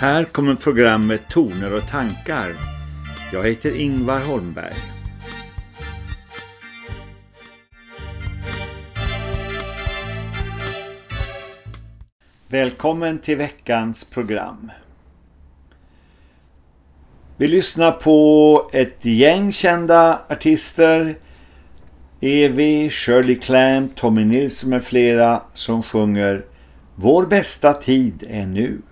Här kommer programmet Toner och tankar. Jag heter Ingvar Holmberg. Välkommen till veckans program. Vi lyssnar på ett gäng kända artister Evi, Shirley Clamp, Tommy Nilsson med flera som sjunger Vår bästa tid är nu.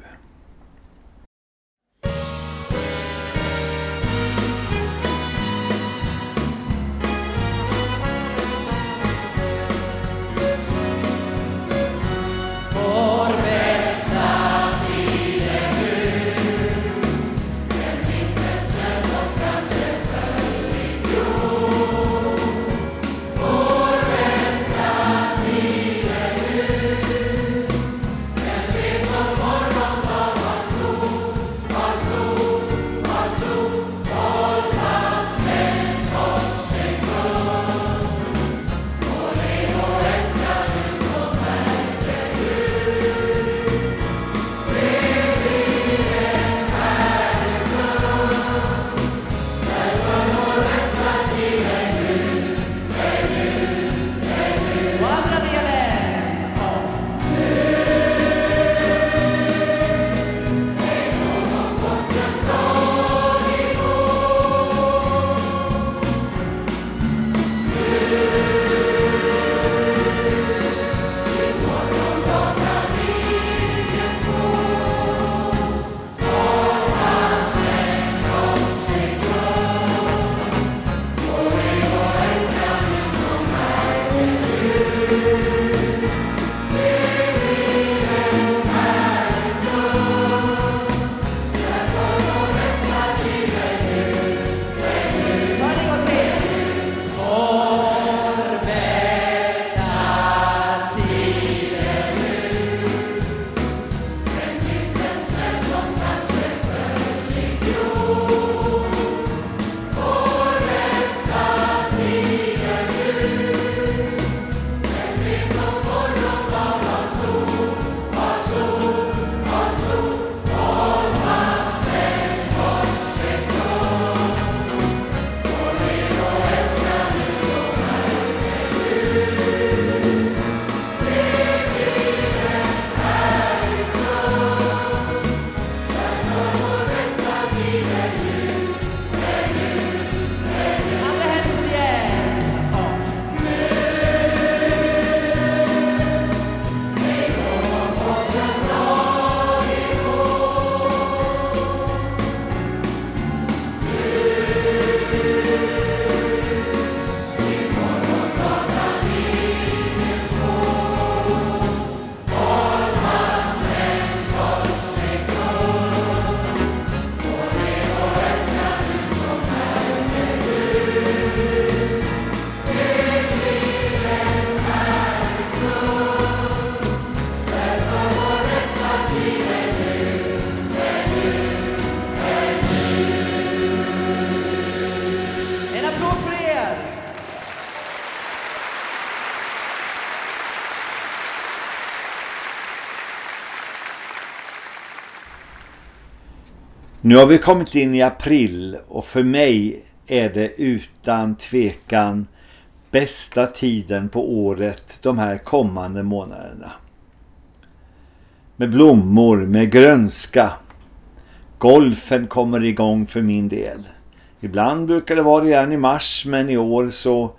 Nu har vi kommit in i april och för mig är det utan tvekan bästa tiden på året de här kommande månaderna. Med blommor, med grönska. Golfen kommer igång för min del. Ibland brukar det vara redan i mars men i år så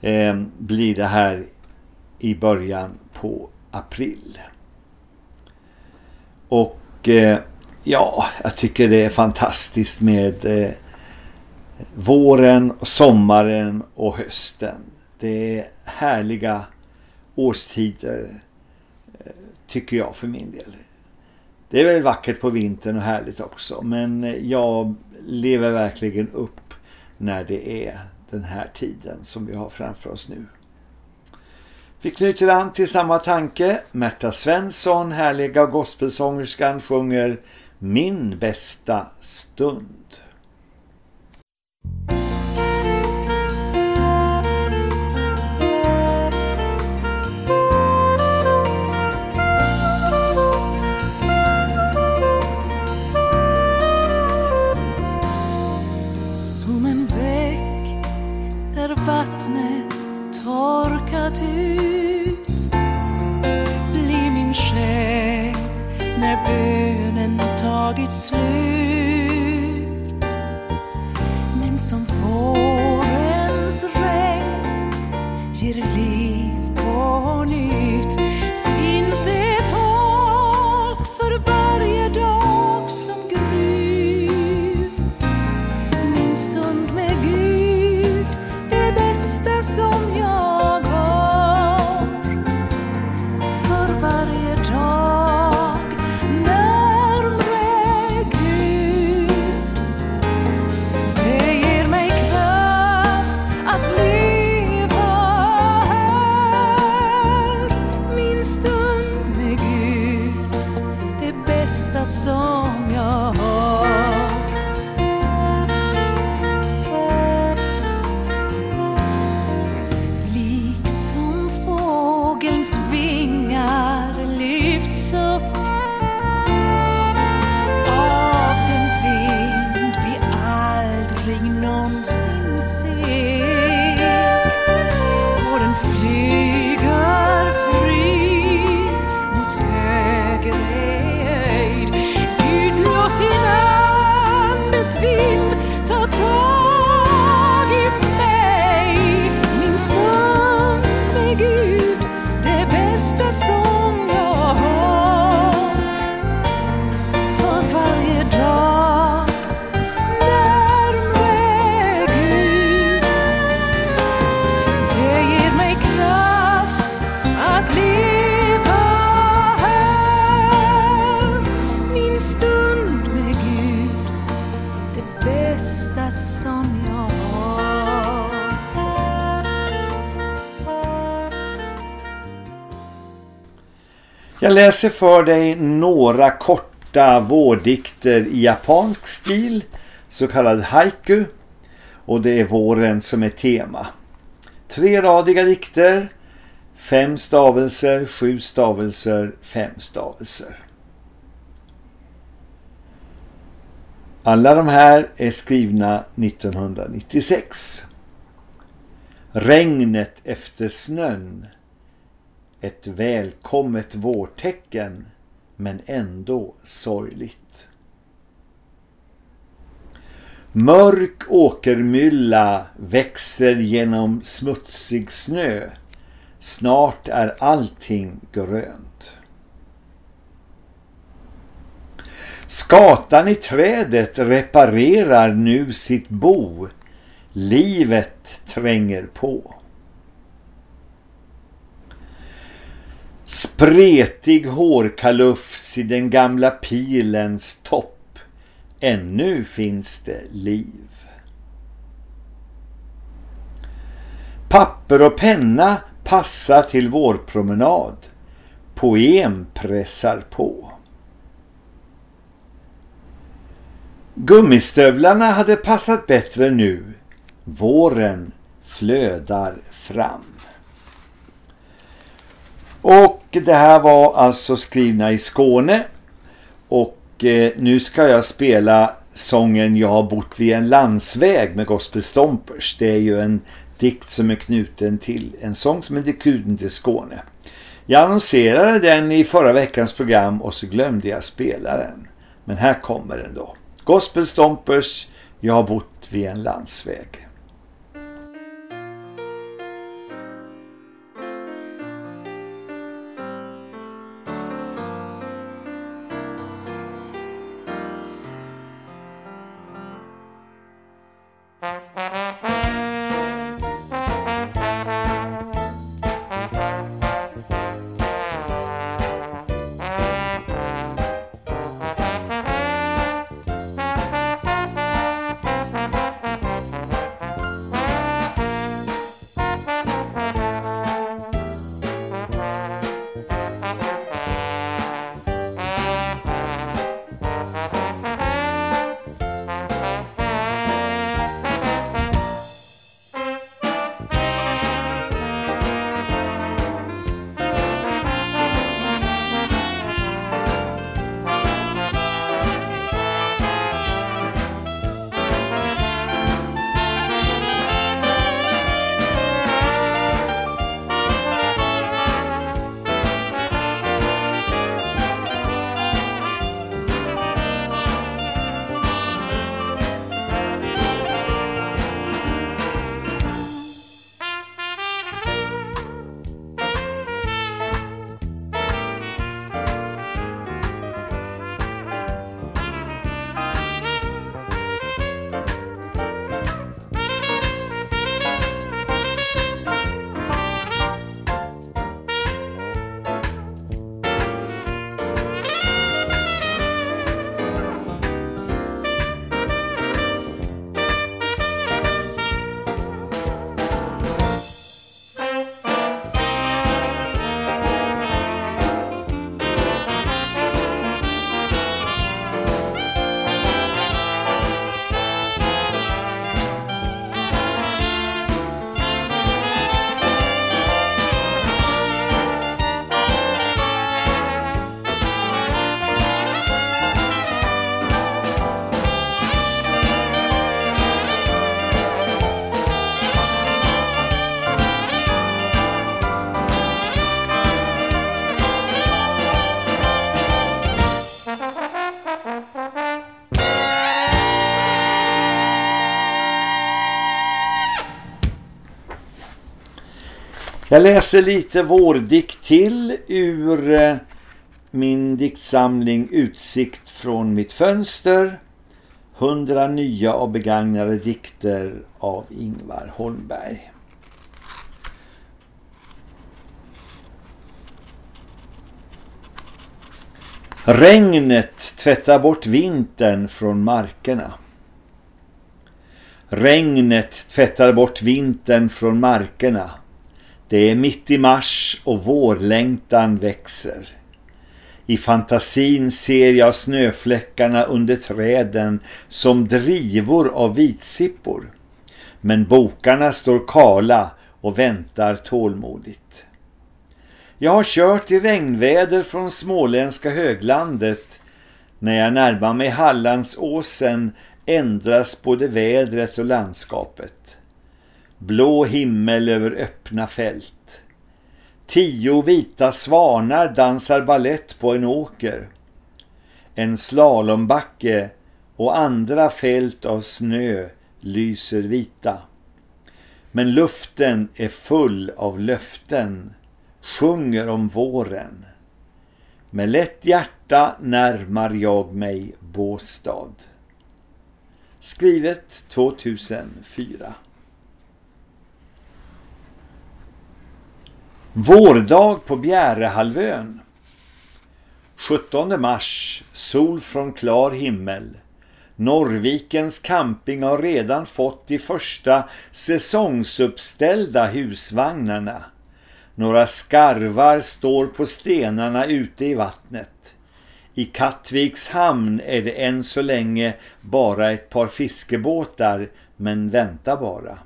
eh, blir det här i början på april. Och eh, Ja, jag tycker det är fantastiskt med eh, våren, sommaren och hösten. Det är härliga årstider eh, tycker jag för min del. Det är väl vackert på vintern och härligt också. Men eh, jag lever verkligen upp när det är den här tiden som vi har framför oss nu. Vi knyter an till samma tanke. Märta Svensson, härliga gospelsångerskan, sjunger min bästa stund. sleep. Jag läser för dig några korta vårdikter i japansk stil, så kallad haiku. Och det är våren som är tema. Treradiga dikter, fem stavelser, sju stavelser, fem stavelser. Alla de här är skrivna 1996. Regnet efter snön ett välkommet vårtecken men ändå sorgligt. Mörk åkermylla växer genom smutsig snö. Snart är allting grönt. Skatan i trädet reparerar nu sitt bo. Livet tränger på. Spretig hårkalufs i den gamla pilens topp. Ännu finns det liv. Papper och penna passar till vårpromenad. Poem pressar på. Gummistövlarna hade passat bättre nu. Våren flödar fram. Och det här var alltså skrivna i Skåne. Och eh, nu ska jag spela sången Jag har bott vid en landsväg med Gospel Stompers. Det är ju en dikt som är knuten till en sång som är knuten till Skåne. Jag annonserade den i förra veckans program och så glömde jag spela den. Men här kommer den då. Gospel Stompers, Jag har bott vid en landsväg. Jag läser lite vårdikt till ur eh, min diktsamling Utsikt från mitt fönster. Hundra nya och begagnade dikter av Ingvar Holmberg. Regnet tvättar bort vintern från markerna. Regnet tvättar bort vintern från markerna. Det är mitt i mars och vårlängtan växer. I fantasin ser jag snöfläckarna under träden som drivor av vitsippor. Men bokarna står kala och väntar tålmodigt. Jag har kört i regnväder från småländska höglandet. När jag närmar mig Hallandsåsen ändras både vädret och landskapet. Blå himmel över öppna fält. Tio vita svanar dansar ballett på en åker. En slalombacke och andra fält av snö lyser vita. Men luften är full av löften, sjunger om våren. Med lätt hjärta närmar jag mig Båstad. Skrivet 2004. Vårdag på Bjärehalvön. 17 mars, sol från klar himmel. Norrvikens camping har redan fått de första säsongsuppställda husvagnarna. Några skarvar står på stenarna ute i vattnet. I Kattviks hamn är det än så länge bara ett par fiskebåtar, men vänta bara.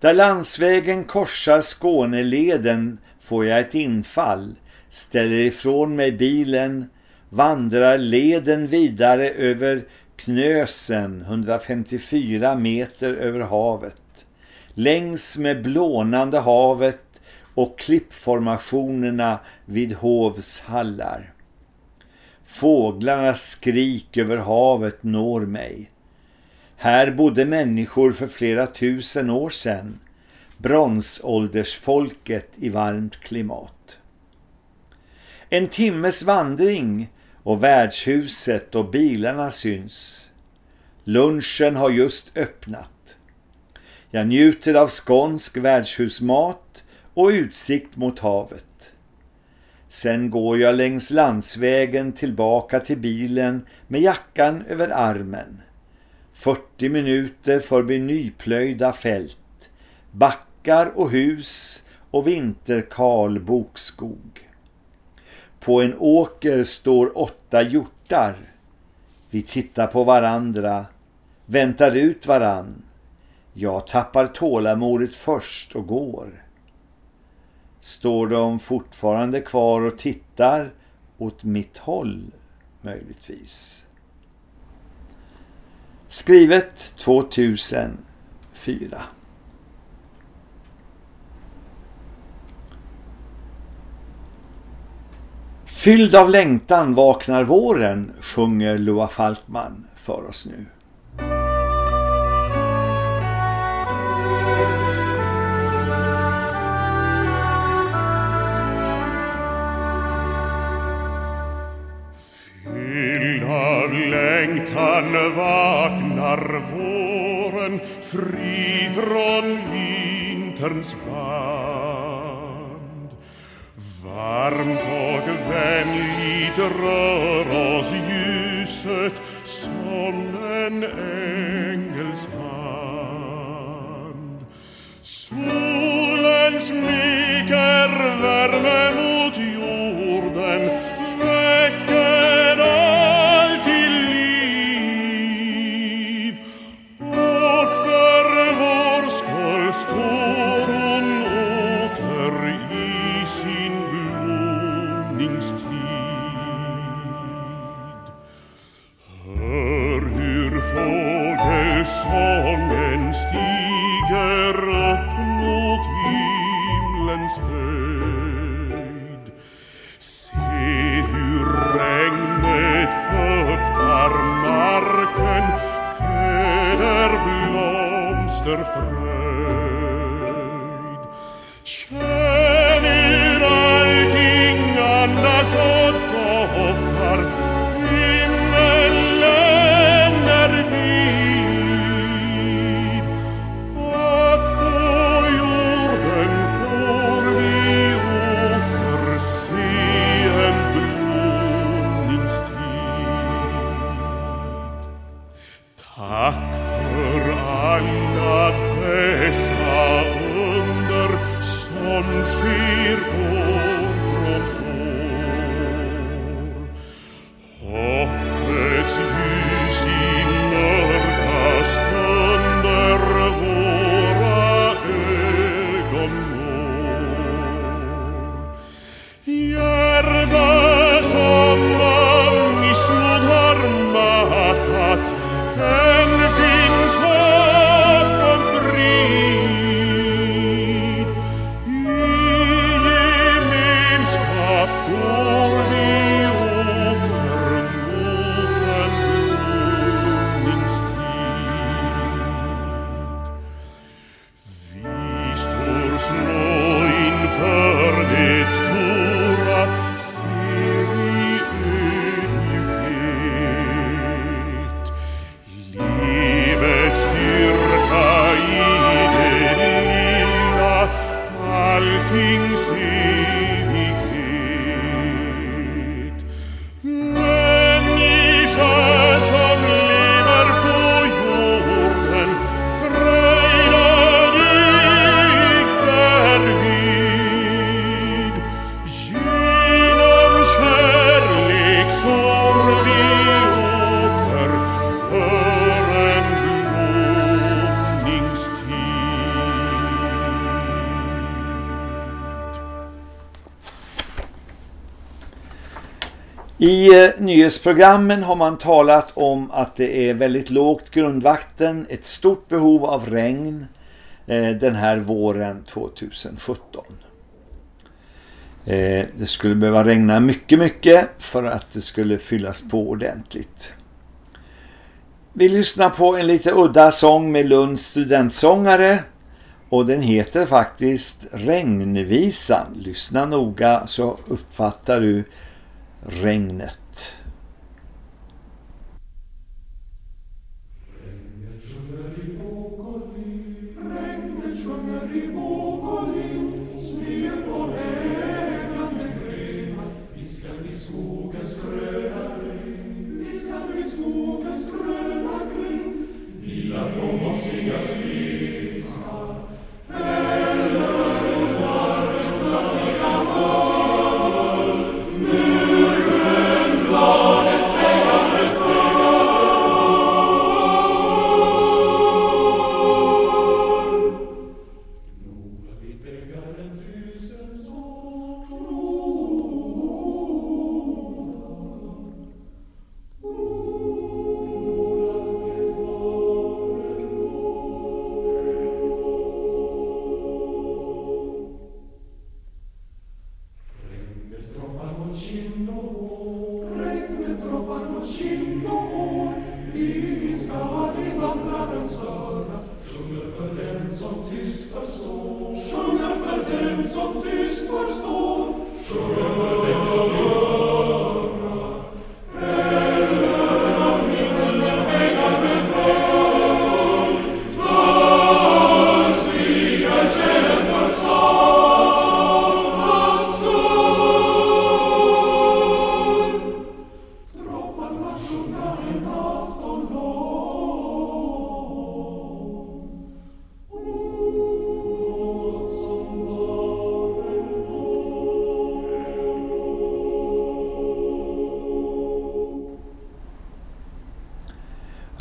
Där landsvägen korsar Skåneleden får jag ett infall, ställer ifrån mig bilen, vandrar leden vidare över Knösen 154 meter över havet. Längs med blånande havet och klippformationerna vid Hovs hallar. Fåglarnas skrik över havet når mig. Här bodde människor för flera tusen år sedan, bronsåldersfolket i varmt klimat. En timmes vandring och värdshuset och bilarna syns. Lunchen har just öppnat. Jag njuter av skånsk värdshusmat och utsikt mot havet. Sen går jag längs landsvägen tillbaka till bilen med jackan över armen. 40 minuter förbi nyplöjda fält, backar och hus och vinterkal bokskog. På en åker står åtta hjortar. Vi tittar på varandra, väntar ut varann. Jag tappar tålamodet först och går. Står de fortfarande kvar och tittar åt mitt håll möjligtvis? Skrivet 2004. Fylld av längtan vaknar våren, sjunger Loa Falkman för oss nu. Fylld av längtan vaknar våren fri från vinterns band. Varmt och vänligt rör oss ljuset som en ängels hand. sotto oftar I eh, nyhetsprogrammen har man talat om att det är väldigt lågt grundvatten, ett stort behov av regn eh, den här våren 2017. Eh, det skulle behöva regna mycket, mycket för att det skulle fyllas på ordentligt. Vi lyssnar på en lite udda sång med Lunds studentsångare och den heter faktiskt Regnvisan. Lyssna noga så uppfattar du regnet.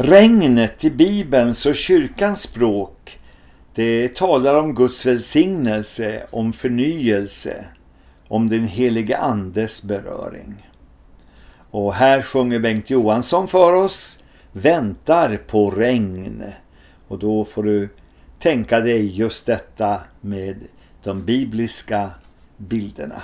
Regnet i Bibelns och kyrkans språk det talar om Guds välsignelse, om förnyelse, om den helige andes beröring. Och här sjunger Bengt Johansson för oss Väntar på regn. Och då får du tänka dig just detta med de bibliska bilderna.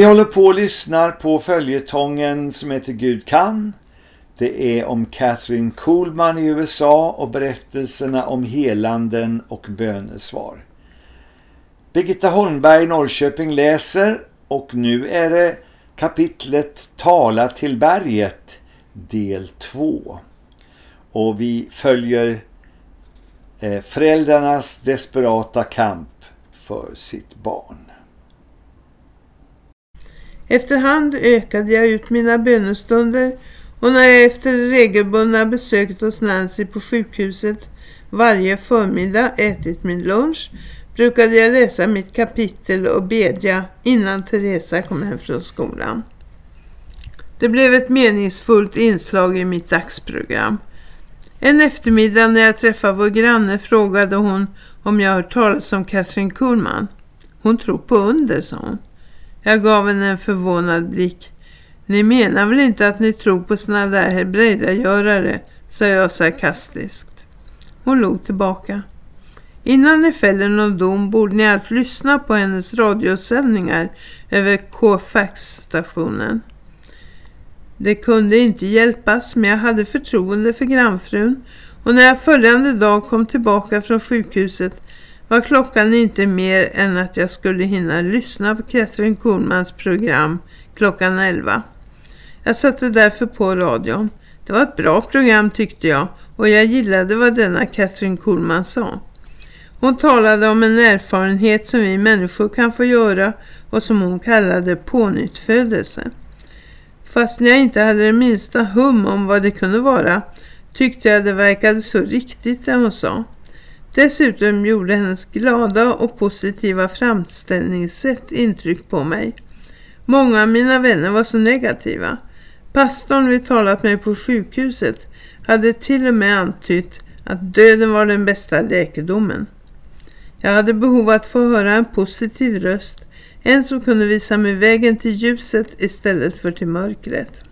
Vi håller på och lyssnar på följetongen som heter Gud kan. Det är om Catherine Kuhlman i USA och berättelserna om helanden och bönesvar. Birgitta Holmberg i Norrköping läser och nu är det kapitlet Tala till berget del 2. Och vi följer eh, föräldrarnas desperata kamp för sitt barn. Efterhand ökade jag ut mina bönestunder och när jag efter regelbundna besöket hos Nancy på sjukhuset varje förmiddag ätit min lunch brukade jag läsa mitt kapitel och bedja innan Teresa kom hem från skolan. Det blev ett meningsfullt inslag i mitt dagsprogram. En eftermiddag när jag träffade vår granne frågade hon om jag hört talas om Katrin Kuhlman. Hon tror på under, sa hon. Jag gav henne en förvånad blick. Ni menar väl inte att ni tror på såna där hebreidagörare, sa jag sarkastiskt. Hon log tillbaka. Innan ni fäller någon dom borde ni allt lyssna på hennes radiosändningar över K-fax-stationen. Det kunde inte hjälpas men jag hade förtroende för grannfrun och när jag följande dag kom tillbaka från sjukhuset var klockan inte mer än att jag skulle hinna lyssna på Catherine Kuhlmans program klockan 11. Jag satte därför på radion. Det var ett bra program tyckte jag och jag gillade vad denna Catherine Kuhlman sa. Hon talade om en erfarenhet som vi människor kan få göra och som hon kallade pånyttfödelse. Fast jag inte hade det minsta hum om vad det kunde vara tyckte jag det verkade så riktigt det hon sa. Dessutom gjorde hennes glada och positiva framställningssätt intryck på mig. Många av mina vänner var så negativa. Pastorn vi talat med på sjukhuset hade till och med antytt att döden var den bästa läkedomen. Jag hade behov att få höra en positiv röst, en som kunde visa mig vägen till ljuset istället för till mörkret.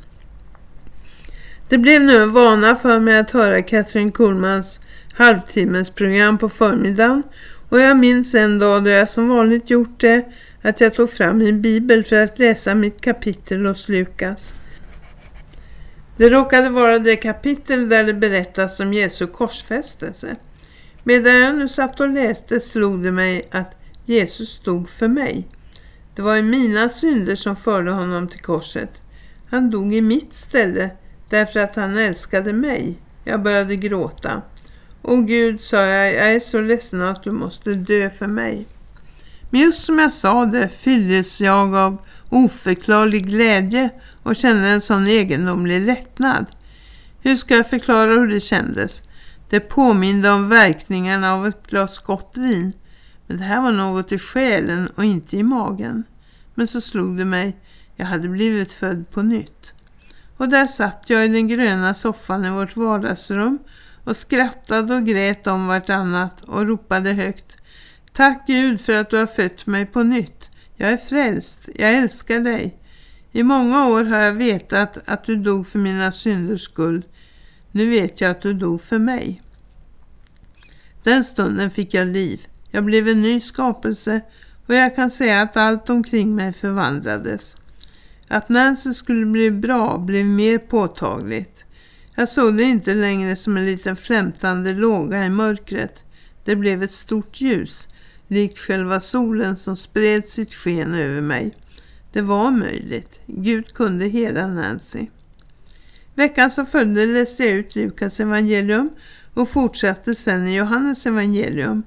Det blev nu en vana för mig att höra Katrin Kuhlmans halvtimmesprogram på förmiddagen och jag minns en dag då jag som vanligt gjort det att jag tog fram min bibel för att läsa mitt kapitel hos Lukas. Det råkade vara det kapitel där det berättas om Jesu korsfästelse. Medan jag nu satt och läste slog det mig att Jesus stod för mig. Det var i mina synder som förde honom till korset. Han dog i mitt ställe därför att han älskade mig. Jag började gråta. Och Gud, sa jag, jag är så ledsen att du måste dö för mig. Men just som jag sa det fylldes jag av oförklarlig glädje och kände en sån egendomlig lättnad. Hur ska jag förklara hur det kändes? Det påminde om verkningarna av ett glas gott vin. Men det här var något i själen och inte i magen. Men så slog det mig, jag hade blivit född på nytt. Och där satt jag i den gröna soffan i vårt vardagsrum och skrattade och grät om vartannat och ropade högt. Tack Gud för att du har fött mig på nytt. Jag är frälst, jag älskar dig. I många år har jag vetat att du dog för mina synders skull. Nu vet jag att du dog för mig. Den stunden fick jag liv. Jag blev en ny skapelse och jag kan säga att allt omkring mig förvandlades. Att Nancy skulle bli bra blev mer påtagligt. Jag såg det inte längre som en liten flämtande låga i mörkret. Det blev ett stort ljus, likt själva solen som spred sitt sken över mig. Det var möjligt. Gud kunde hela Nancy. Veckan som följde läste jag ut Lukas evangelium och fortsatte sedan i Johannes evangelium.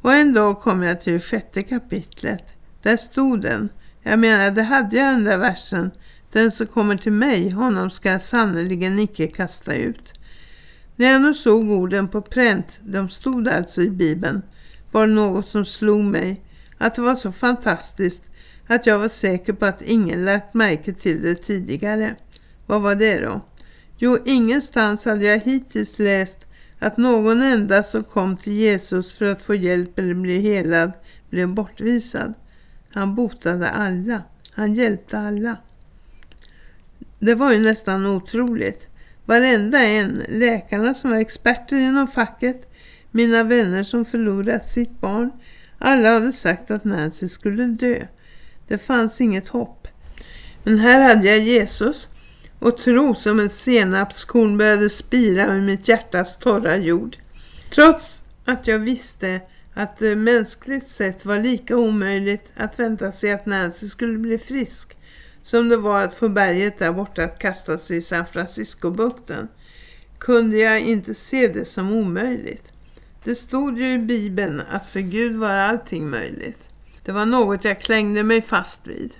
Och en dag kom jag till sjätte kapitlet. Där stod den. Jag menar, det hade jag den där versen. Den som kommer till mig, honom ska jag sannoliken icke kasta ut. När jag nu såg orden på pränt, de stod alltså i Bibeln, var det något som slog mig. Att det var så fantastiskt att jag var säker på att ingen lagt märke till det tidigare. Vad var det då? Jo, ingenstans hade jag hittills läst att någon enda som kom till Jesus för att få hjälp eller bli helad blev bortvisad. Han botade alla. Han hjälpte alla. Det var ju nästan otroligt. Varenda en, läkarna som var experter inom facket, mina vänner som förlorat sitt barn, alla hade sagt att Nancy skulle dö. Det fanns inget hopp. Men här hade jag Jesus och tro som en senapskorn började spira ur mitt hjärtas torra jord. Trots att jag visste att det mänskligt sett var lika omöjligt att vänta sig att Nancy skulle bli frisk som det var att få berget där borta att kasta sig i San Francisco-bukten kunde jag inte se det som omöjligt. Det stod ju i Bibeln att för Gud var allting möjligt. Det var något jag klängde mig fast vid.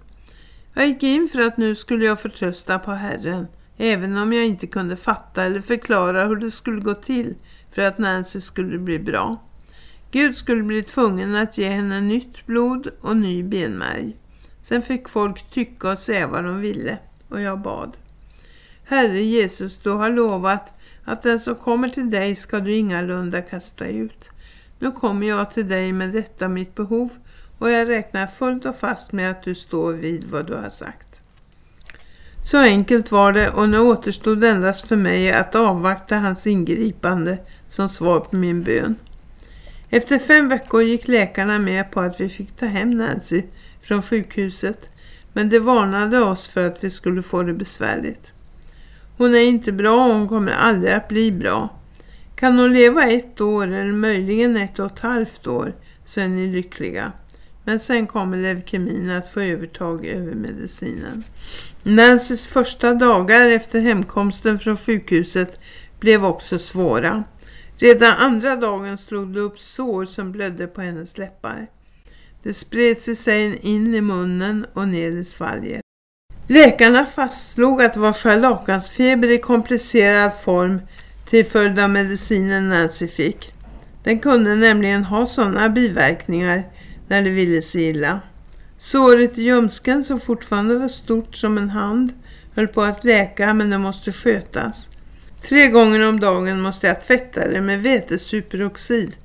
Jag gick in för att nu skulle jag förtrösta på Herren, även om jag inte kunde fatta eller förklara hur det skulle gå till för att Nancy skulle bli bra. Gud skulle bli tvungen att ge henne nytt blod och ny benmärg. Sen fick folk tycka och säga vad de ville, och jag bad. Herre Jesus, du har lovat att den som kommer till dig ska du ingalunda kasta ut. Nu kommer jag till dig med detta mitt behov och jag räknar fullt och fast med att du står vid vad du har sagt. Så enkelt var det och nu återstod endast för mig att avvakta hans ingripande som svar på min bön. Efter fem veckor gick läkarna med på att vi fick ta hem Nancy från sjukhuset men det varnade oss för att vi skulle få det besvärligt. Hon är inte bra och hon kommer aldrig att bli bra. Kan hon leva ett år eller möjligen ett och ett halvt år så är ni lyckliga. Men sen kommer leukemin att få övertag över medicinen. Nancys första dagar efter hemkomsten från sjukhuset blev också svåra. Redan andra dagen slog det upp sår som blödde på hennes läppar. Det spred sig sen in i munnen och ner i svalget. Läkarna fastslog att det var scharlakansfeber i komplicerad form till följd av medicinen Nancy fick. Den kunde nämligen ha sådana biverkningar när det ville sig illa. Såret i ljumsken som fortfarande var stort som en hand höll på att läka men det måste skötas. Tre gånger om dagen måste jag tvätta det med vetesuperoxid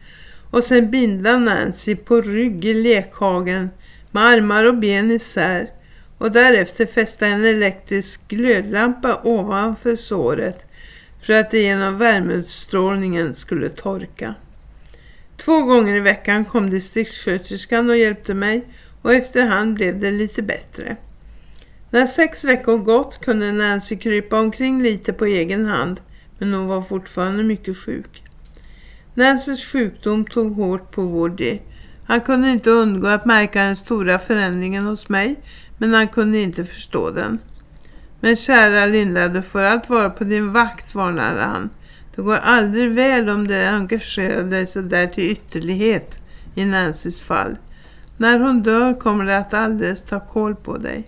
och sen binda Nancy på rygg i lekhagen med armar och ben isär och därefter fästa en elektrisk glödlampa ovanför såret för att det genom värmeutstrålningen skulle torka. Två gånger i veckan kom distriktssköterskan och hjälpte mig och efterhand blev det lite bättre. När sex veckor gått kunde Nancy krypa omkring lite på egen hand men hon var fortfarande mycket sjuk. Nancys sjukdom tog hårt på Woody. Han kunde inte undgå att märka den stora förändringen hos mig men han kunde inte förstå den. Men kära Linda, du får allt vara på din vakt, varnade han. Det går aldrig väl om det engagerar dig så där till ytterlighet i Nancys fall. När hon dör kommer det att alldeles ta koll på dig.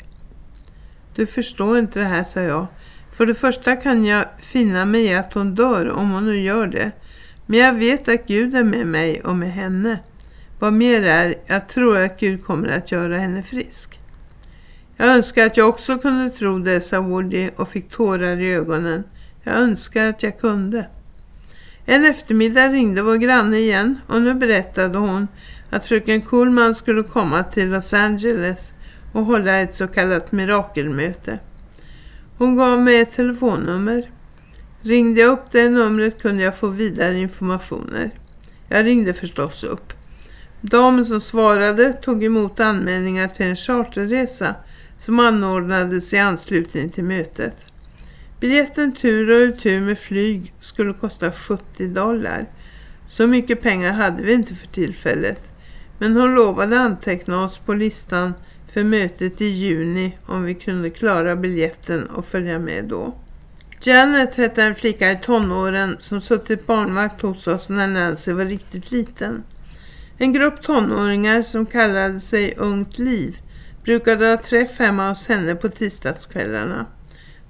Du förstår inte det här, sa jag. För det första kan jag finna mig i att hon dör om hon nu gör det. Men jag vet att Gud är med mig och med henne. Vad mer är, jag tror att Gud kommer att göra henne frisk. Jag önskar att jag också kunde tro det, sa Woody och fick tårar i ögonen. Jag önskar att jag kunde. En eftermiddag ringde vår granne igen och nu berättade hon att fröken Kuhlman skulle komma till Los Angeles och hålla ett så kallat mirakelmöte. Hon gav mig ett telefonnummer. Ringde jag upp det numret kunde jag få vidare informationer. Jag ringde förstås upp. Damen som svarade tog emot anmälningar till en charterresa som anordnades i anslutning till mötet. Biljetten tur och retur med flyg skulle kosta 70 dollar. Så mycket pengar hade vi inte för tillfället. Men hon lovade anteckna oss på listan för mötet i juni om vi kunde klara biljetten och följa med då. Janet hette en flicka i tonåren som suttit barnvakt hos oss när Nancy var riktigt liten. En grupp tonåringar som kallade sig Ungt Liv brukade ha träff hemma hos henne på tisdagskvällarna.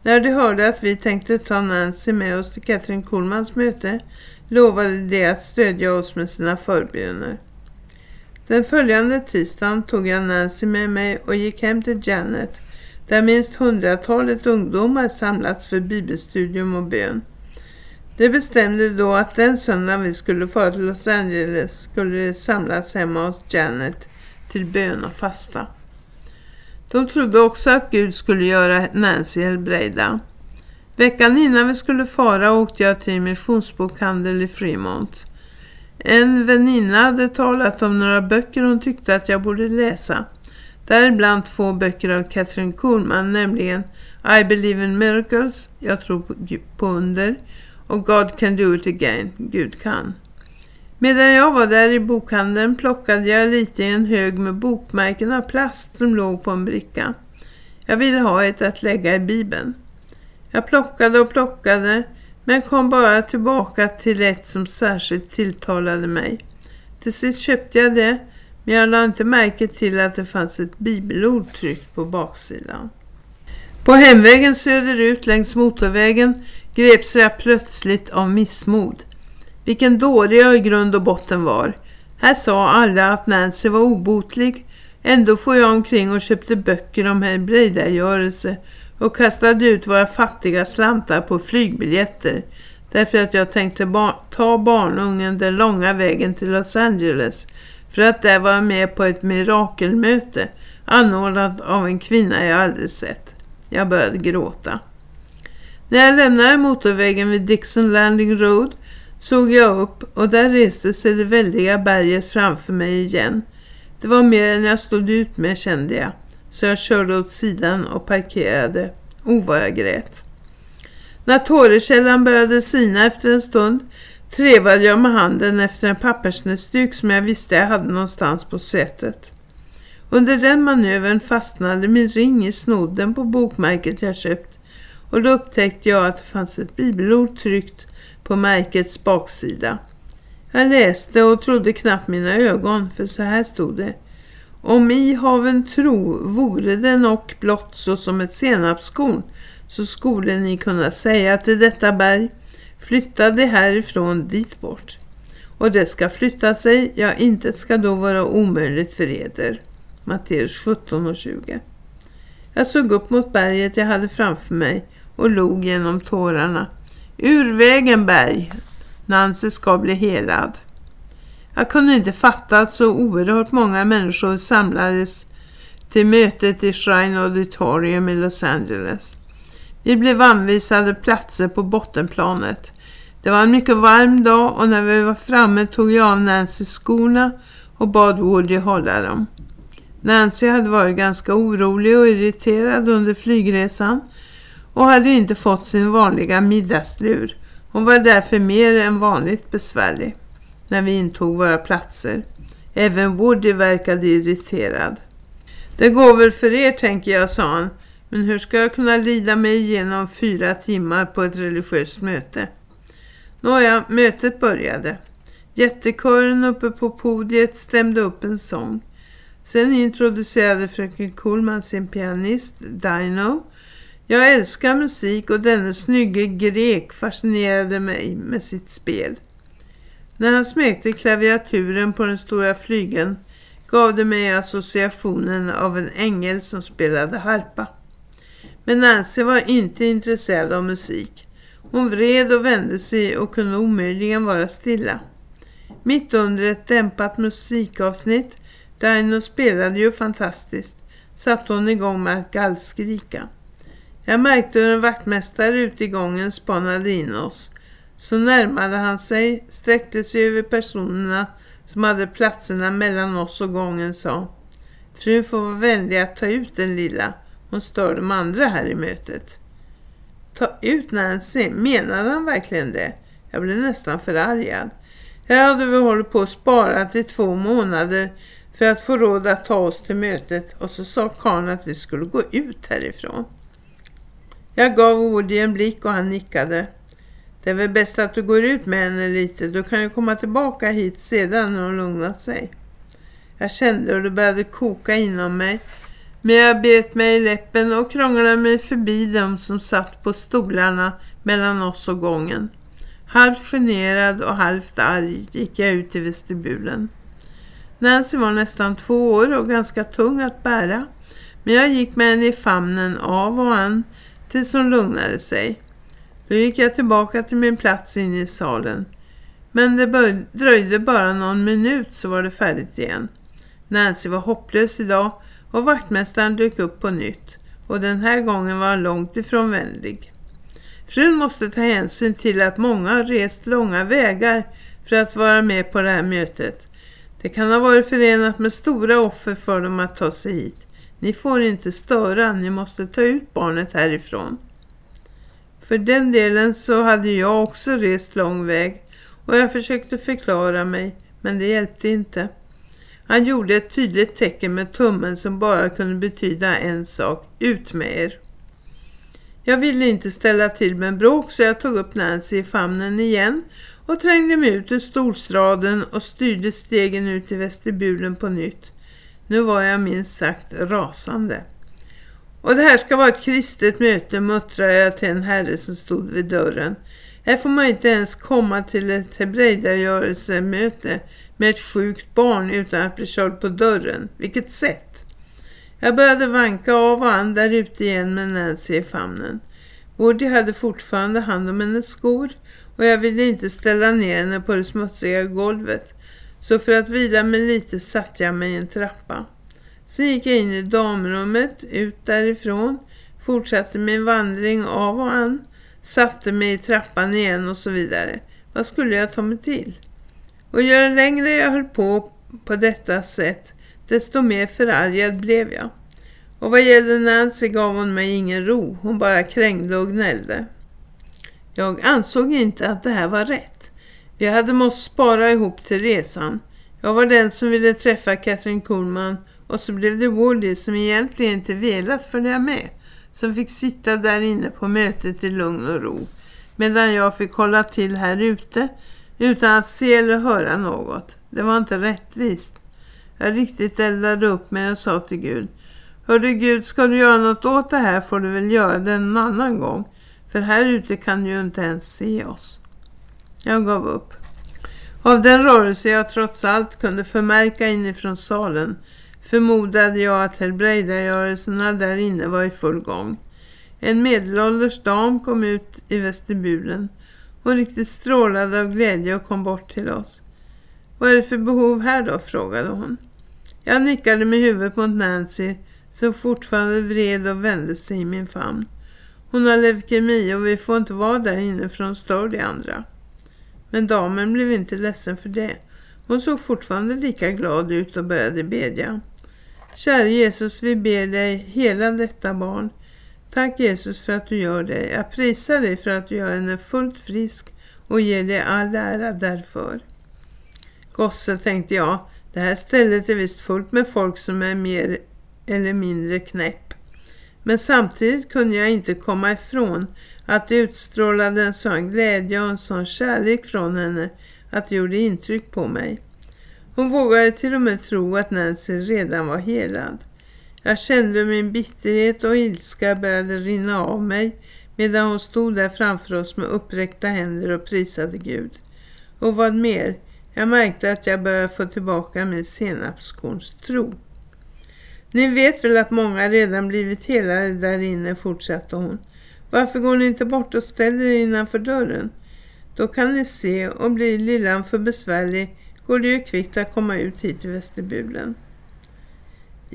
När de hörde att vi tänkte ta Nancy med oss till Katrin Kuhlmans möte lovade de att stödja oss med sina förböner. Den följande tisdagen tog jag Nancy med mig och gick hem till Janet där minst hundratalet ungdomar samlats för bibelstudium och bön. Det bestämde då att den söndag vi skulle fara till Los Angeles skulle det samlas hemma hos Janet till bön och fasta. De trodde också att Gud skulle göra Nancy helbrejda. Veckan innan vi skulle fara åkte jag till missionsbokhandel i Fremont. En väninna hade talat om några böcker hon tyckte att jag borde läsa. Däribland två böcker av Catherine Kuhlman, nämligen I Believe in Miracles, jag tror på under, och God Can Do It Again, Gud kan. Medan jag var där i bokhandeln plockade jag lite i en hög med bokmärken av plast som låg på en bricka. Jag ville ha ett att lägga i Bibeln. Jag plockade och plockade men kom bara tillbaka till ett som särskilt tilltalade mig. Till sist köpte jag det men jag lade inte märke till att det fanns ett bibelord tryckt på baksidan. På hemvägen söderut längs motorvägen greps jag plötsligt av missmod. Vilken dålig jag i grund och botten var. Här sa alla att Nancy var obotlig. Ändå får jag omkring och köpte böcker om helbrägdagörelse och kastade ut våra fattiga slantar på flygbiljetter därför att jag tänkte ba ta barnungen den långa vägen till Los Angeles för att där vara med på ett mirakelmöte anordnat av en kvinna jag aldrig sett. Jag började gråta. När jag lämnade motorvägen vid Dixon Landing Road såg jag upp och där reste sig det väldiga berget framför mig igen. Det var mer än jag stod ut med kände jag. Så jag körde åt sidan och parkerade. O vad jag grät. När tårekällan började sina efter en stund trevade jag med handen efter en pappersnäsduk som jag visste jag hade någonstans på sätet. Under den manövern fastnade min ring i snodden på bokmärket jag köpt och då upptäckte jag att det fanns ett bibelord tryckt på märkets baksida. Jag läste och trodde knappt mina ögon för så här stod det. Om i haven tro vore den och blott så som ett senapskorn så skulle ni kunna säga till detta berg flytta det härifrån dit bort. och det ska flytta sig, ja inte ska då vara omöjligt för eder. Matteus 17 och 20. Jag såg upp mot berget jag hade framför mig och log genom tårarna. Ur vägen berg, Nancy ska bli helad. Jag kunde inte fatta att så oerhört många människor samlades till mötet i Shrine Auditorium i Los Angeles. Vi blev anvisade platser på bottenplanet. Det var en mycket varm dag och när vi var framme tog jag av Nancy skorna och bad Woody hålla dem. Nancy hade varit ganska orolig och irriterad under flygresan och hade inte fått sin vanliga middagslur. Hon var därför mer än vanligt besvärlig när vi intog våra platser. Även Woody verkade irriterad. Det går väl för er tänker jag, sa han. Men hur ska jag kunna lida mig igenom fyra timmar på ett religiöst möte? Nåja, mötet började. Jättekören uppe på podiet stämde upp en sång. Sen introducerade fröken Coolman sin pianist, Dino. Jag älskar musik och denne snygge grek fascinerade mig med sitt spel. När han smekte klaviaturen på den stora flygeln gav det mig associationen av en ängel som spelade harpa. Men Nancy var inte intresserad av musik. Hon vred och vände sig och kunde omöjligen vara stilla. Mitt under ett dämpat musikavsnitt, Dino spelade ju fantastiskt, satte hon igång med att gallskrika. Jag märkte hur en vaktmästare ute i gången spanade in oss. Så närmade han sig, sträckte sig över personerna som hade platserna mellan oss och gången sa Fru får vara vänlig att ta ut den lilla. Hon stör de andra här i mötet. Ta ut Nancy, menade han verkligen det? Jag blev nästan förargad. Här hade vi hållit på att spara i två månader för att få råd att ta oss till mötet och så sa Karn att vi skulle gå ut härifrån. Jag gav Woody en blick och han nickade. Det är väl bäst att du går ut med henne lite. Du kan ju komma tillbaka hit sedan när hon lugnat sig. Jag kände hur det började koka inom mig. Men jag bet mig i läppen och krånglade mig förbi dem som satt på stolarna mellan oss och gången. Halvt generad och halvt arg gick jag ut i vestibulen. Nancy var nästan två år och ganska tung att bära. Men jag gick med henne i famnen av och an tills hon lugnade sig. Då gick jag tillbaka till min plats inne i salen. Men det dröjde bara någon minut så var det färdigt igen. Nancy var hopplös idag och vaktmästaren dök upp på nytt. Och den här gången var han långt ifrån vänlig. Frun måste ta hänsyn till att många har rest långa vägar för att vara med på det här mötet. Det kan ha varit förenat med stora offer för dem att ta sig hit. Ni får inte störa, ni måste ta ut barnet härifrån. För den delen så hade jag också rest lång väg och jag försökte förklara mig men det hjälpte inte. Han gjorde ett tydligt tecken med tummen som bara kunde betyda en sak, ut med er. Jag ville inte ställa till med bråk så jag tog upp Nancy i famnen igen och trängde mig ut ur storstraden och styrde stegen ut i vestibulen på nytt. Nu var jag minst sagt rasande. Och det här ska vara ett kristet möte, muttrade jag till en herre som stod vid dörren. Här får man inte ens komma till ett hebreidagörelsemöte med ett sjukt barn utan att bli körd på dörren. Vilket sätt! Jag började vanka av och an där ute igen med Nancy i famnen. Woody hade fortfarande hand om hennes skor och jag ville inte ställa ner henne på det smutsiga golvet. Så för att vila mig lite satte jag mig i en trappa. Sen gick jag in i damrummet, ut därifrån, fortsatte min vandring av och an, satte mig i trappan igen och så vidare. Vad skulle jag ta mig till? Och ju längre jag höll på på detta sätt, desto mer förargad blev jag. Och vad gällde Nancy gav hon mig ingen ro, hon bara krängde och gnällde. Jag ansåg inte att det här var rätt. Vi hade måste spara ihop till resan. Jag var den som ville träffa Catherine Kuhlman och så blev det Woody som egentligen inte velat följa med. Som fick sitta där inne på mötet i lugn och ro. Medan jag fick hålla till här ute utan att se eller höra något. Det var inte rättvist. Jag riktigt eldade upp mig och sa till Gud. Hörde Gud, ska du göra något åt det här får du väl göra det en annan gång. För här ute kan du ju inte ens se oss. Jag gav upp. Av den rörelse jag trots allt kunde förmärka inifrån salen förmodade jag att helbrägdagörelserna där inne var i full gång. En medelålders dam kom ut i vestibulen hon riktigt strålade av glädje och kom bort till oss. Vad är det för behov här då? frågade hon. Jag nickade med huvudet mot Nancy som fortfarande vred och vände sig i min famn. Hon har leukemi och vi får inte vara där inne för hon stör de andra. Men damen blev inte ledsen för det. Hon såg fortfarande lika glad ut och började bedja. Kära Jesus, vi ber dig hela detta barn. Tack Jesus för att du gör det. Jag prisar dig för att du gör henne fullt frisk och ger dig all ära därför. Gosse, tänkte jag, det här stället är visst fullt med folk som är mer eller mindre knäpp. Men samtidigt kunde jag inte komma ifrån att det utstrålade en sån glädje och en sån kärlek från henne att det gjorde intryck på mig. Hon vågade till och med tro att Nancy redan var helad. Jag kände min bitterhet och ilska började rinna av mig medan hon stod där framför oss med uppräckta händer och prisade Gud. Och vad mer? Jag märkte att jag började få tillbaka min senapskorns tro. Ni vet väl att många redan blivit helade där inne, fortsatte hon. Varför går ni inte bort och ställer er innanför dörren? Då kan ni se och blir lillan för besvärlig går det ju kvickt att komma ut hit i vestibulen.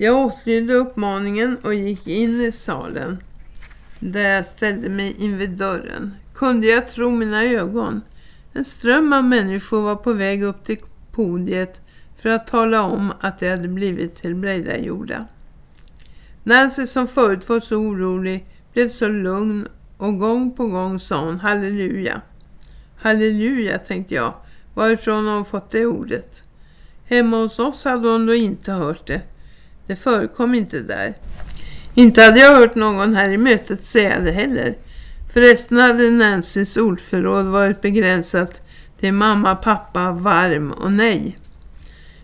Jag åtlydde uppmaningen och gick in i salen där jag ställde mig invid dörren. Kunde jag tro mina ögon? En ström av människor var på väg upp till podiet för att tala om att det hade blivit tillbredagjorda. Nancy som förut var så orolig blev så lugn och gång på gång sa hon halleluja. Halleluja tänkte jag, varifrån har hon fått det ordet? Hemma hos oss hade hon då inte hört det. Det förekom inte där. Inte hade jag hört någon här i mötet säga det heller. Förresten hade Nancys ordförråd varit begränsat till mamma, pappa, varm och nej.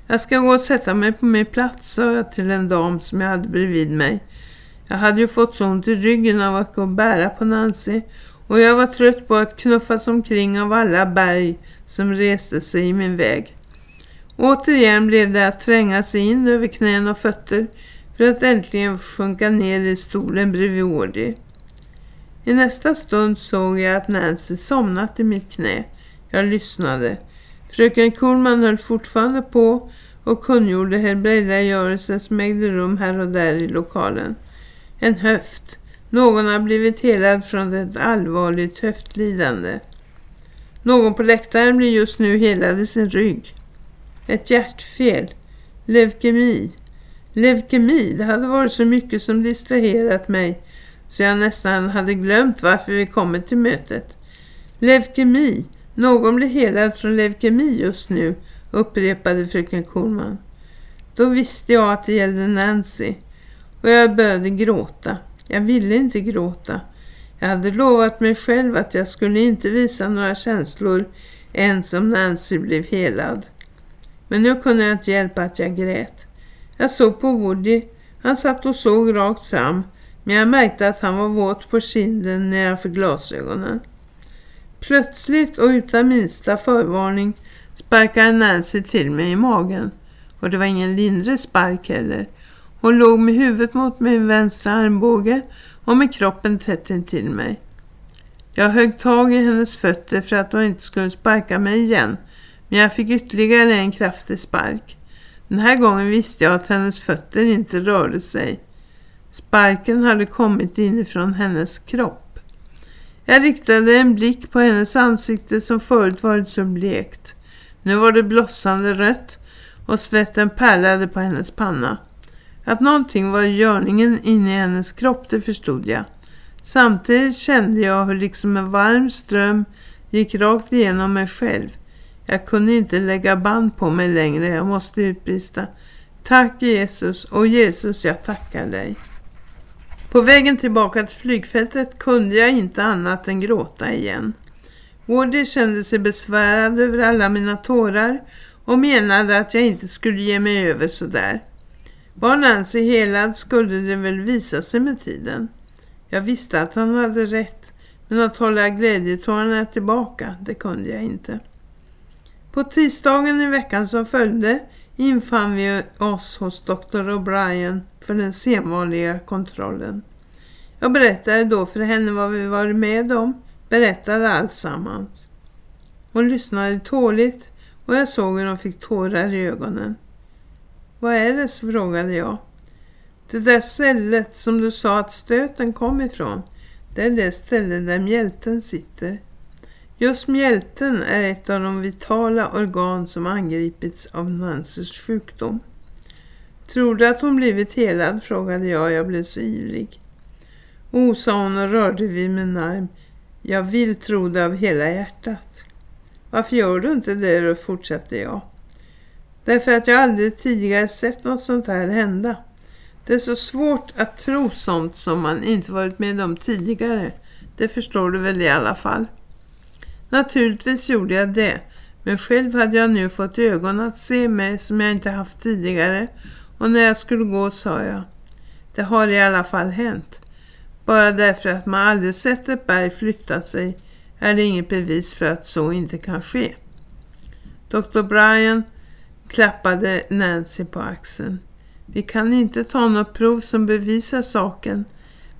Jag ska gå och sätta mig på min plats, sa jag till en dam som jag hade bredvid mig. Jag hade ju fått så ont i ryggen av att gå och bära på Nancy och jag var trött på att knuffas omkring av alla berg som reste sig i min väg. Återigen blev det att tränga sig in över knän och fötter för att äntligen sjunka ner i stolen bredvid Audrey. I nästa stund såg jag att Nancy somnat i mitt knä. Jag lyssnade. Fröken Kuhlman höll fortfarande på och kungjorde helbrägdagörelsen som ägde rum här och där i lokalen. En höft. Någon har blivit helad från ett allvarligt höftlidande. Någon på läktaren blir just nu helad i sin rygg. Ett hjärtfel. Leukemi. Leukemi, det hade varit så mycket som distraherat mig så jag nästan hade glömt varför vi kommit till mötet. Leukemi. Någon blir helad från leukemi just nu, upprepade fröken Kornman. Då visste jag att det gällde Nancy och jag började gråta. Jag ville inte gråta. Jag hade lovat mig själv att jag skulle inte visa några känslor ens om Nancy blev helad. Men nu kunde jag inte hjälpa att jag grät. Jag såg på Woody. Han satt och såg rakt fram. Men jag märkte att han var våt på kinden nedanför glasögonen. Plötsligt och utan minsta förvarning sparkade Nancy till mig i magen. Och det var ingen lindre spark heller. Hon låg med huvudet mot min vänstra armbåge och med kroppen tätt intill mig. Jag högg tag i hennes fötter för att hon inte skulle sparka mig igen. Men jag fick ytterligare en kraftig spark. Den här gången visste jag att hennes fötter inte rörde sig. Sparken hade kommit inifrån hennes kropp. Jag riktade en blick på hennes ansikte som förut varit så blekt. Nu var det blossande rött och svetten pärlade på hennes panna. Att någonting var i görningen inne i hennes kropp, det förstod jag. Samtidigt kände jag hur liksom en varm ström gick rakt igenom mig själv. Jag kunde inte lägga band på mig längre, jag måste utbrista. Tack Jesus, och Jesus jag tackar dig. På vägen tillbaka till flygfältet kunde jag inte annat än gråta igen. Woody kände sig besvärad över alla mina tårar och menade att jag inte skulle ge mig över så där. Var Nancy helad skulle det väl visa sig med tiden. Jag visste att han hade rätt, men att hålla glädjetårarna tillbaka, det kunde jag inte. På tisdagen i veckan som följde infann vi oss hos Dr. O'Brien för den sedvanliga kontrollen. Jag berättade då för henne vad vi varit med om, berättade alltsammans. Hon lyssnade tåligt och jag såg hur hon fick tårar i ögonen. Vad är det? frågade jag. Det där stället som du sa att stöten kom ifrån, det är det ställe där mjälten sitter. Just mjälten är ett av de vitala organ som angripits av Nancys sjukdom. Tror du att hon blivit helad? frågade jag. Jag blev så ivrig. O, sa hon och rörde vid min arm. Jag vill tro det av hela hjärtat. Varför gör du inte det då? fortsatte jag. Därför att jag aldrig tidigare sett något sånt här hända. Det är så svårt att tro sånt som man inte varit med om tidigare. Det förstår du väl i alla fall. Naturligtvis gjorde jag det. Men själv hade jag nu fått ögon att se mig som jag inte haft tidigare. Och när jag skulle gå sa jag. Det har i alla fall hänt. Bara därför att man aldrig sett ett berg flytta sig är det inget bevis för att så inte kan ske. Dr. Brian klappade Nancy på axeln. Vi kan inte ta något prov som bevisar saken.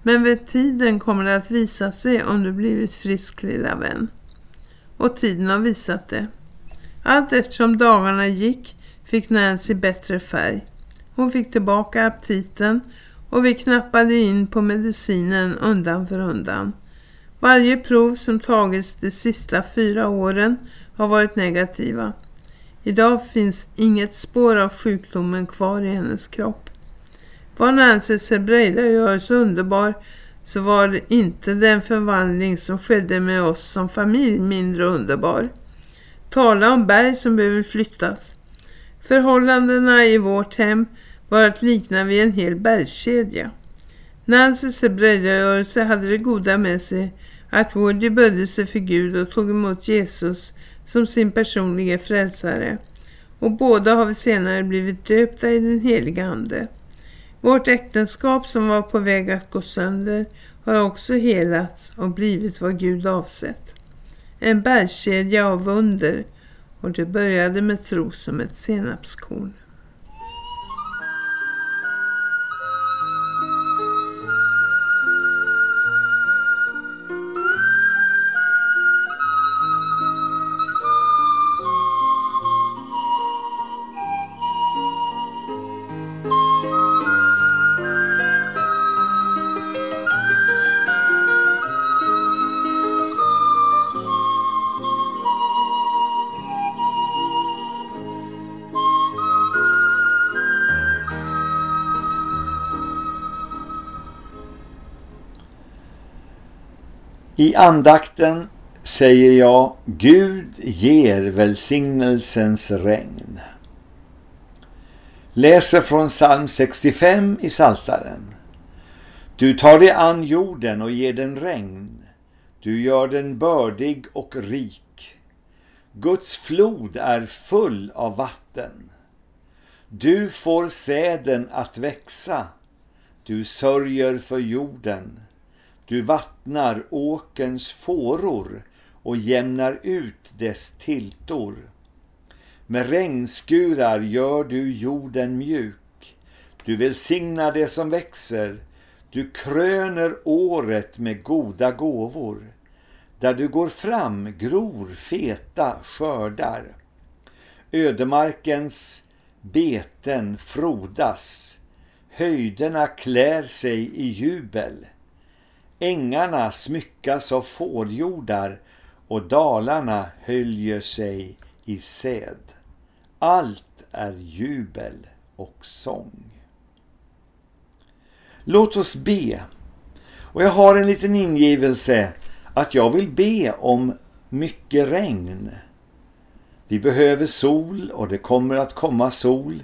Men vid tiden kommer det att visa sig om du blivit frisk lilla vän. Och tiden har visat det. Allt eftersom dagarna gick fick Nancy bättre färg. Hon fick tillbaka aptiten och vi knappade in på medicinen undan för undan. Varje prov som tagits de sista fyra åren har varit negativa. Idag finns inget spår av sjukdomen kvar i hennes kropp. Vad Nancy Sebreida gör så underbar så var inte den förvandling som skedde med oss som familj mindre underbar. Tala om berg som behöver flyttas. Förhållandena i vårt hem var att likna vid en hel bergskedja. Nancys hebräerrörelse hade det goda med sig att Woody bödde sig för Gud och tog emot Jesus som sin personliga frälsare. Och båda har vi senare blivit döpta i den heliga ande. Vårt äktenskap som var på väg att gå sönder har också helats och blivit vad Gud avsett. En bergskedja av under och det började med tro som ett senapskorn. I andakten säger jag Gud ger välsignelsens regn. Läser från psalm 65 i Saltaren. Du tar dig an jorden och ger den regn. Du gör den bördig och rik. Guds flod är full av vatten. Du får säden att växa. Du sörjer för jorden. Du vattnar åkens fåror och jämnar ut dess tiltor. Med regnskurar gör du jorden mjuk. Du välsignar det som växer. Du kröner året med goda gåvor. Där du går fram gror feta skördar. Ödemarkens beten frodas. Höjderna klär sig i jubel. Ängarna smyckas av fårjordar och dalarna höljer sig i säd. Allt är jubel och sång. Låt oss be. Och jag har en liten ingivelse att jag vill be om mycket regn. Vi behöver sol och det kommer att komma sol,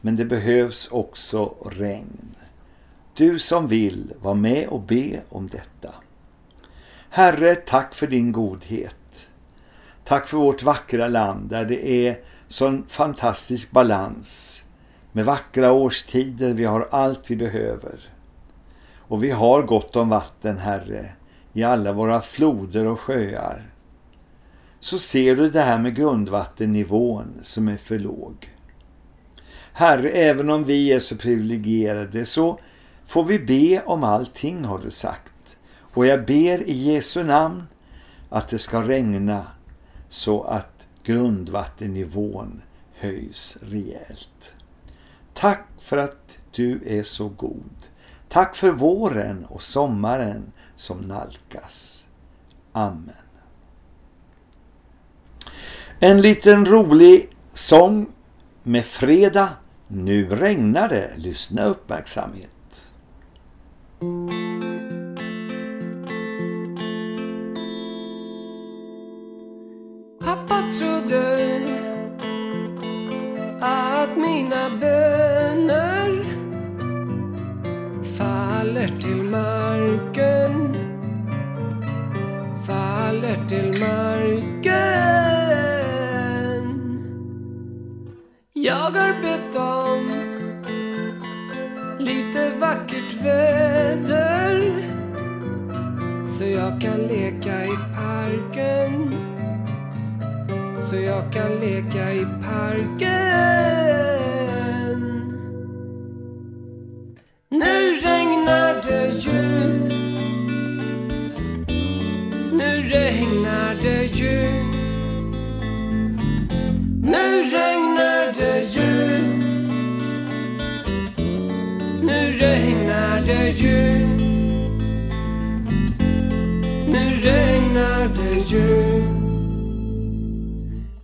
men det behövs också regn. Du som vill, var med och be om detta. Herre, tack för din godhet. Tack för vårt vackra land där det är sån fantastisk balans. Med vackra årstider, vi har allt vi behöver. Och vi har gott om vatten, Herre, i alla våra floder och sjöar. så ser du det här med grundvattennivån som är för låg. Herre, även om vi är så privilegierade så får vi be om allting har du sagt. Och jag ber i Jesu namn att det ska regna så att grundvattennivån höjs rejält. Tack för att du är så god. Tack för våren och sommaren som nalkas. Amen. En liten rolig sång med fredag. Nu regnar det. Lyssna uppmärksamhet. Pappa trodde att mina böner faller till marken. Faller till marken. Jag har bett om lite vackert väder så jag kan leka i parken så jag kan leka i parken. Nu regnar det ju. Nu regnar det ju. Nu regnar regnar det ju. Nu regnar det ju.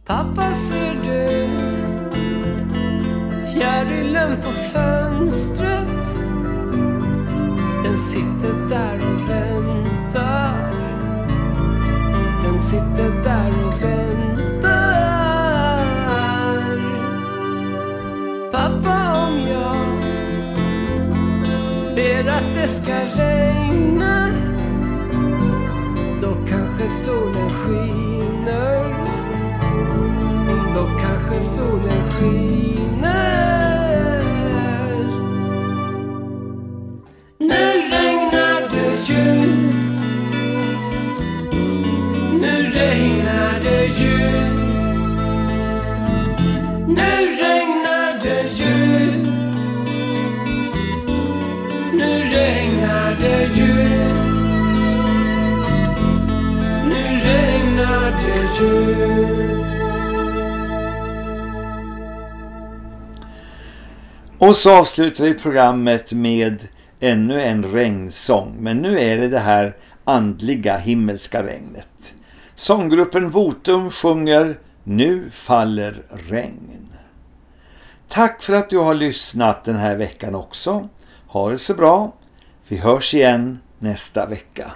Pappa ser du fjärilen på fönstret Den sitter där och väntar Den sitter där och väntar det ska regna Då kanske solen skiner då kanske solen skiner. Och så avslutar vi programmet med ännu en regnsång. Men nu är det det här andliga himmelska regnet. Sånggruppen Votum sjunger Nu faller regn. Tack för att du har lyssnat den här veckan också. Ha det så bra. Vi hörs igen nästa vecka.